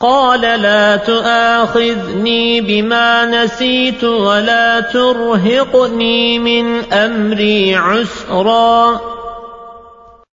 قال لا تؤاخذني بما نسيت ولا ترهقني من أمري عسرا.